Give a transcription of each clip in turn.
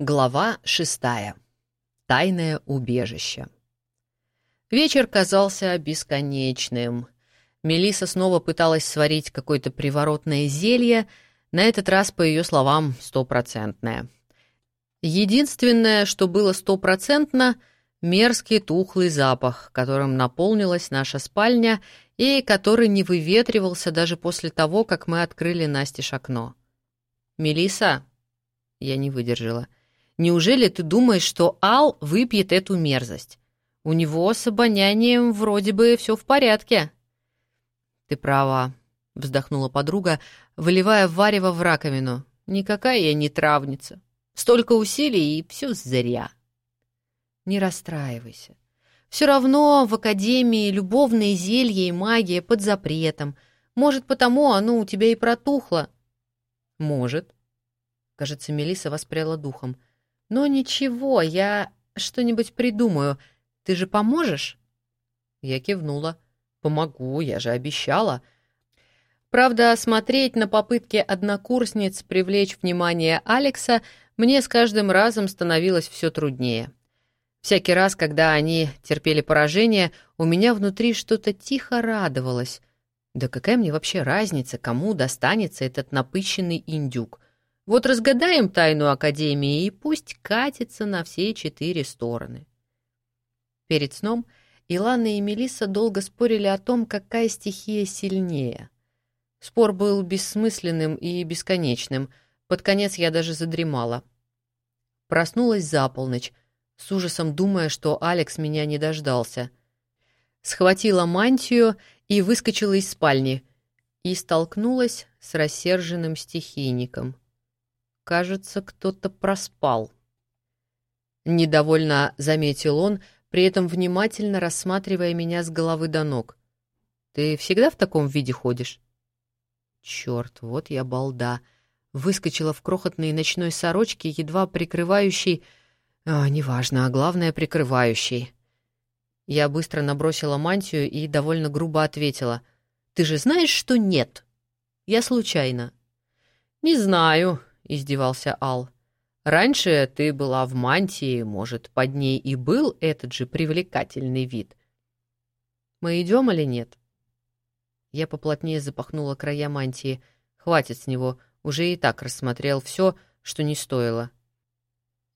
Глава шестая. Тайное убежище. Вечер казался бесконечным. Мелиса снова пыталась сварить какое-то приворотное зелье, на этот раз, по ее словам, стопроцентное. Единственное, что было стопроцентно — мерзкий тухлый запах, которым наполнилась наша спальня и который не выветривался даже после того, как мы открыли настежь окно. Мелиса, я не выдержала. Неужели ты думаешь, что Ал выпьет эту мерзость? У него с обонянием вроде бы все в порядке. Ты права, вздохнула подруга, выливая варево в раковину. Никакая я не травница. Столько усилий, и все зря. Не расстраивайся. Все равно в Академии любовные зелья и магия под запретом. Может, потому оно у тебя и протухло. Может. Кажется, Мелиса воспряла духом. «Но ничего, я что-нибудь придумаю. Ты же поможешь?» Я кивнула. «Помогу, я же обещала». Правда, смотреть на попытки однокурсниц привлечь внимание Алекса мне с каждым разом становилось все труднее. Всякий раз, когда они терпели поражение, у меня внутри что-то тихо радовалось. Да какая мне вообще разница, кому достанется этот напыщенный индюк? Вот разгадаем тайну Академии, и пусть катится на все четыре стороны. Перед сном Илана и Мелисса долго спорили о том, какая стихия сильнее. Спор был бессмысленным и бесконечным. Под конец я даже задремала. Проснулась за полночь, с ужасом думая, что Алекс меня не дождался. Схватила мантию и выскочила из спальни. И столкнулась с рассерженным стихийником — Кажется, кто-то проспал. Недовольно заметил он, при этом внимательно рассматривая меня с головы до ног. «Ты всегда в таком виде ходишь?» Черт, вот я балда. Выскочила в крохотной ночной сорочке, едва прикрывающей... А, неважно, а главное, прикрывающей. Я быстро набросила мантию и довольно грубо ответила. «Ты же знаешь, что нет?» «Я случайно». «Не знаю», — издевался Ал. «Раньше ты была в мантии, может, под ней и был этот же привлекательный вид. Мы идем или нет?» Я поплотнее запахнула края мантии. Хватит с него, уже и так рассмотрел все, что не стоило.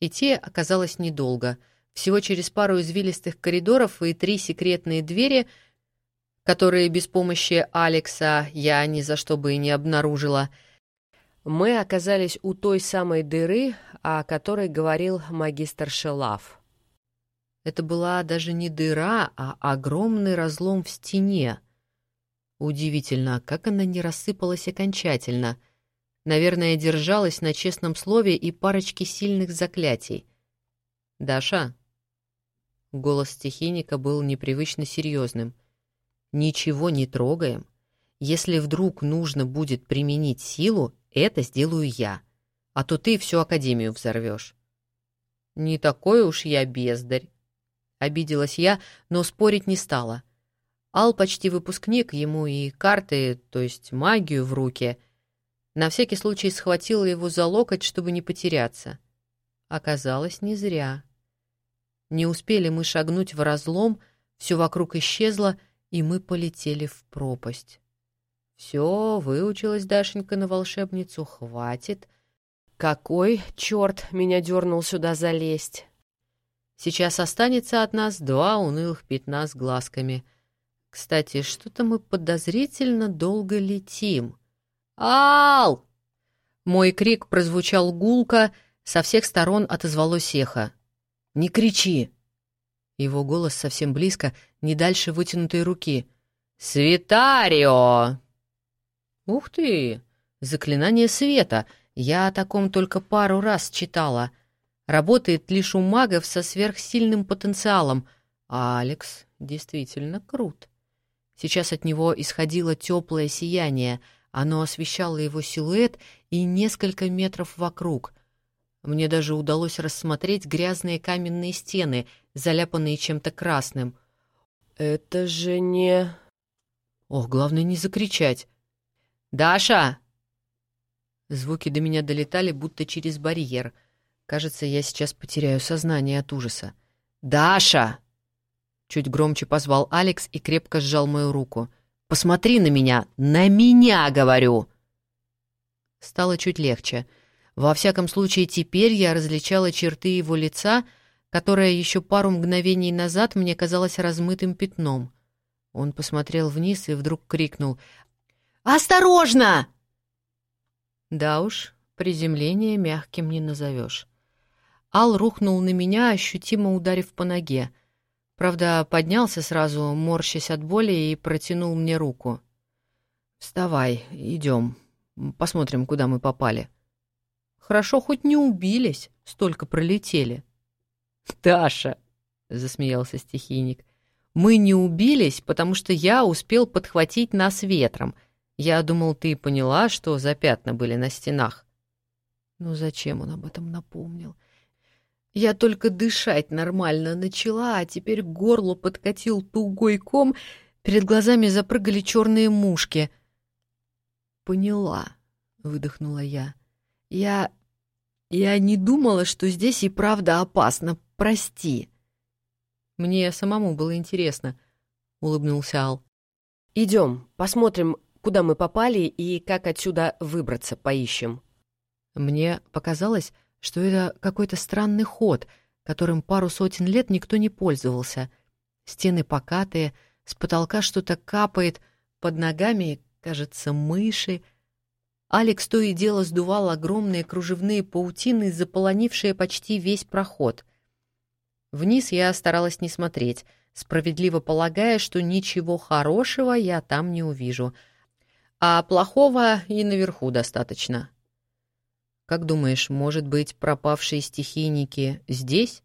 Идти оказалось недолго. Всего через пару извилистых коридоров и три секретные двери, которые без помощи Алекса я ни за что бы и не обнаружила — мы оказались у той самой дыры, о которой говорил магистр Шелав. Это была даже не дыра, а огромный разлом в стене. Удивительно, как она не рассыпалась окончательно. Наверное, держалась на честном слове и парочке сильных заклятий. «Даша?» Голос стихийника был непривычно серьезным. «Ничего не трогаем. Если вдруг нужно будет применить силу, это сделаю я, а то ты всю академию взорвешь. Не такой уж я бездарь. Обиделась я, но спорить не стала. Ал почти выпускник, ему и карты, то есть магию в руки. На всякий случай схватила его за локоть, чтобы не потеряться. Оказалось, не зря. Не успели мы шагнуть в разлом, все вокруг исчезло, и мы полетели в пропасть. Все, выучилась Дашенька на волшебницу, хватит. Какой черт меня дернул сюда залезть? Сейчас останется от нас два унылых пятна с глазками. Кстати, что-то мы подозрительно долго летим. «Ал!» Мой крик прозвучал гулко, со всех сторон отозвалось эхо. «Не кричи!» Его голос совсем близко, не дальше вытянутой руки. «Светарио!» «Ух ты! Заклинание света! Я о таком только пару раз читала. Работает лишь у магов со сверхсильным потенциалом, а Алекс действительно крут. Сейчас от него исходило теплое сияние, оно освещало его силуэт и несколько метров вокруг. Мне даже удалось рассмотреть грязные каменные стены, заляпанные чем-то красным. «Это же не...» Ох, главное не закричать. «Даша!» Звуки до меня долетали, будто через барьер. Кажется, я сейчас потеряю сознание от ужаса. «Даша!» Чуть громче позвал Алекс и крепко сжал мою руку. «Посмотри на меня! На меня, говорю!» Стало чуть легче. Во всяком случае, теперь я различала черты его лица, которое еще пару мгновений назад мне казалось размытым пятном. Он посмотрел вниз и вдруг крикнул «Осторожно!» Да уж, приземление мягким не назовешь. Ал рухнул на меня, ощутимо ударив по ноге. Правда, поднялся сразу, морщась от боли, и протянул мне руку. «Вставай, идем. Посмотрим, куда мы попали». «Хорошо, хоть не убились, столько пролетели». «Таша!» — засмеялся стихийник. «Мы не убились, потому что я успел подхватить нас ветром. Я думал, ты поняла, что за пятна были на стенах». Ну зачем он об этом напомнил? Я только дышать нормально начала, а теперь к горлу подкатил тугой ком, перед глазами запрыгали черные мушки. «Поняла», — выдохнула я. «Я... я не думала, что здесь и правда опасно. Прости». «Мне самому было интересно», — улыбнулся Ал. «Идем, посмотрим, куда мы попали и как отсюда выбраться поищем». Мне показалось, что это какой-то странный ход, которым пару сотен лет никто не пользовался. Стены покатые, с потолка что-то капает, под ногами, кажется, мыши. Алекс то и дело сдувал огромные кружевные паутины, заполонившие почти весь проход. Вниз я старалась не смотреть, справедливо полагая, что ничего хорошего я там не увижу, а плохого и наверху достаточно. Как думаешь, может быть, пропавшие стихийники здесь?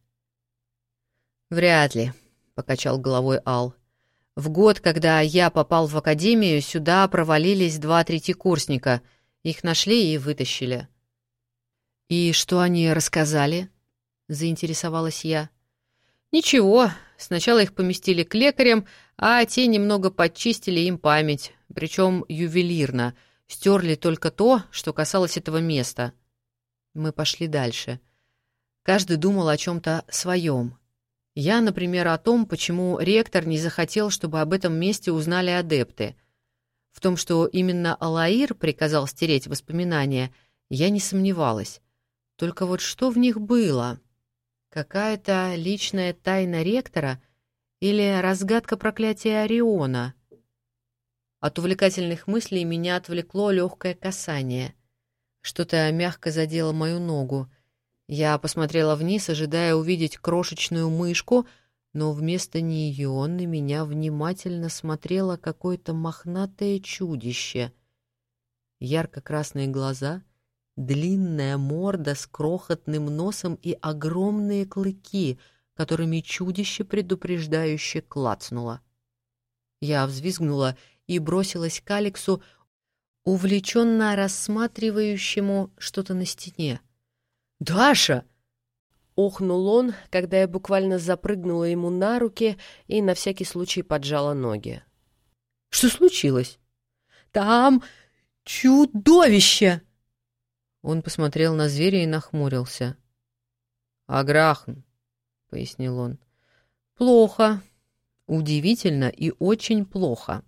Вряд ли, покачал головой Ал. В год, когда я попал в академию, сюда провалились два третьекурсника. Их нашли и вытащили. И что они рассказали? заинтересовалась я. Ничего, сначала их поместили к лекарям, а те немного подчистили им память, причем ювелирно, стерли только то, что касалось этого места — мы пошли дальше. Каждый думал о чем-то своем. Я, например, о том, почему ректор не захотел, чтобы об этом месте узнали адепты. В том, что именно Алаир приказал стереть воспоминания, я не сомневалась. Только вот что в них было? Какая-то личная тайна ректора или разгадка проклятия Ориона? От увлекательных мыслей меня отвлекло легкое касание — что-то мягко задело мою ногу. Я посмотрела вниз, ожидая увидеть крошечную мышку, но вместо нее на меня внимательно смотрело какое-то мохнатое чудище. Ярко-красные глаза, длинная морда с крохотным носом и огромные клыки, которыми чудище предупреждающе клацнуло. Я взвизгнула и бросилась к Алексу, увлеченно рассматривающему что-то на стене. «Даша!» — охнул он, когда я буквально запрыгнула ему на руки и на всякий случай поджала ноги. «Что случилось?» «Там чудовище!» Он посмотрел на зверя и нахмурился. «Аграхн», — пояснил он. «Плохо. Удивительно и очень плохо».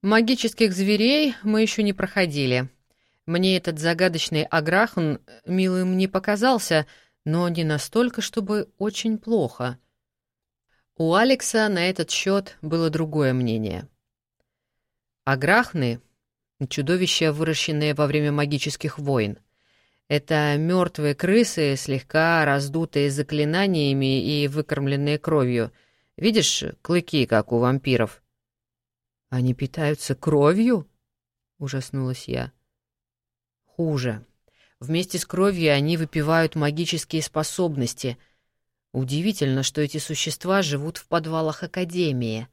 Магических зверей мы еще не проходили. Мне этот загадочный Аграхн милым не показался, но не настолько, чтобы очень плохо. У Алекса на этот счет было другое мнение. Аграхны — чудовища, выращенные во время магических войн. Это мертвые крысы, слегка раздутые заклинаниями и выкормленные кровью. Видишь, клыки, как у вампиров — «Они питаются кровью?» — ужаснулась я. «Хуже. Вместе с кровью они выпивают магические способности. Удивительно, что эти существа живут в подвалах Академии.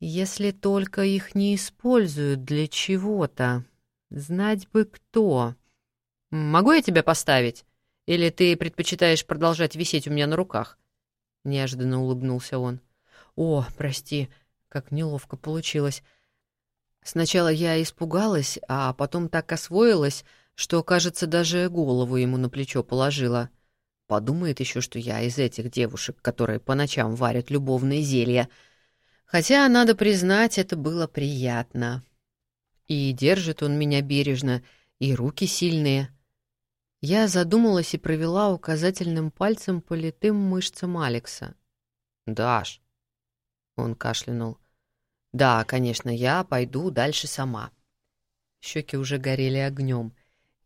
Если только их не используют для чего-то. Знать бы кто. Могу я тебя поставить? Или ты предпочитаешь продолжать висеть у меня на руках?» Неожиданно улыбнулся он. «О, прости, как неловко получилось. Сначала я испугалась, а потом так освоилась, что, кажется, даже голову ему на плечо положила. Подумает еще, что я из этих девушек, которые по ночам варят любовные зелья. Хотя, надо признать, это было приятно. И держит он меня бережно, и руки сильные. Я задумалась и провела указательным пальцем по литым мышцам Алекса. «Даш!» Он кашлянул. «Да, конечно, я пойду дальше сама». Щеки уже горели огнем.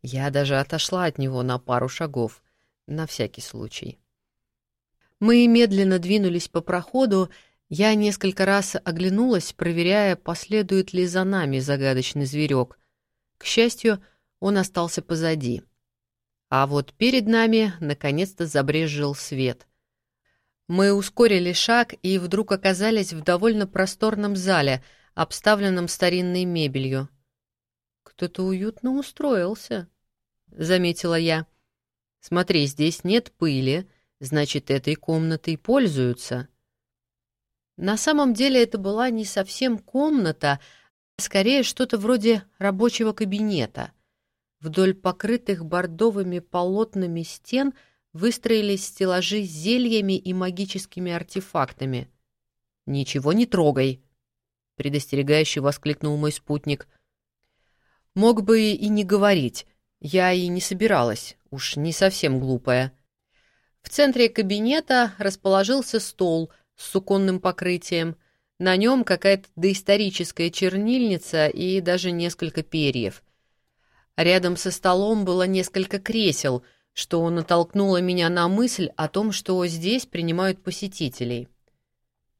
Я даже отошла от него на пару шагов, на всякий случай. Мы медленно двинулись по проходу, я несколько раз оглянулась, проверяя, последует ли за нами загадочный зверек. К счастью, он остался позади. А вот перед нами наконец-то забрезжил свет. Мы ускорили шаг и вдруг оказались в довольно просторном зале, обставленном старинной мебелью. «Кто-то уютно устроился», — заметила я. «Смотри, здесь нет пыли, значит, этой комнатой пользуются». На самом деле это была не совсем комната, а скорее что-то вроде рабочего кабинета. Вдоль покрытых бордовыми полотнами стен выстроились стеллажи с зельями и магическими артефактами. «Ничего не трогай!» — предостерегающе воскликнул мой спутник. «Мог бы и не говорить. Я и не собиралась, уж не совсем глупая». В центре кабинета расположился стол — с суконным покрытием. На нем какая-то доисторическая чернильница и даже несколько перьев. Рядом со столом было несколько кресел, что натолкнуло меня на мысль о том, что здесь принимают посетителей.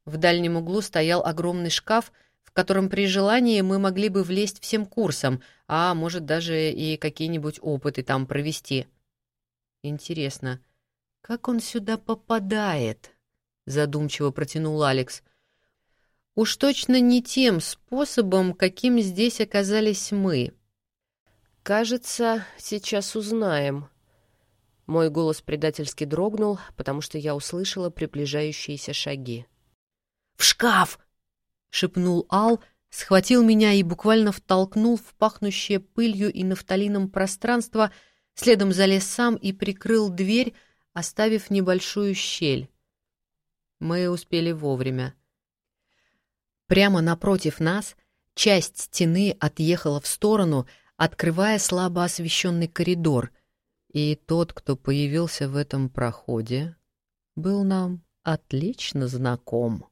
В дальнем углу стоял огромный шкаф, в котором при желании мы могли бы влезть всем курсом, а может даже и какие-нибудь опыты там провести. Интересно, как он сюда попадает?» Задумчиво протянул Алекс. Уж точно не тем способом, каким здесь оказались мы. Кажется, сейчас узнаем. Мой голос предательски дрогнул, потому что я услышала приближающиеся шаги. «В шкаф!» — шепнул Ал, схватил меня и буквально втолкнул в пахнущее пылью и нафталином пространство, следом залез сам и прикрыл дверь, оставив небольшую щель. Мы успели вовремя. Прямо напротив нас часть стены отъехала в сторону, открывая слабо освещенный коридор, и тот, кто появился в этом проходе, был нам отлично знаком.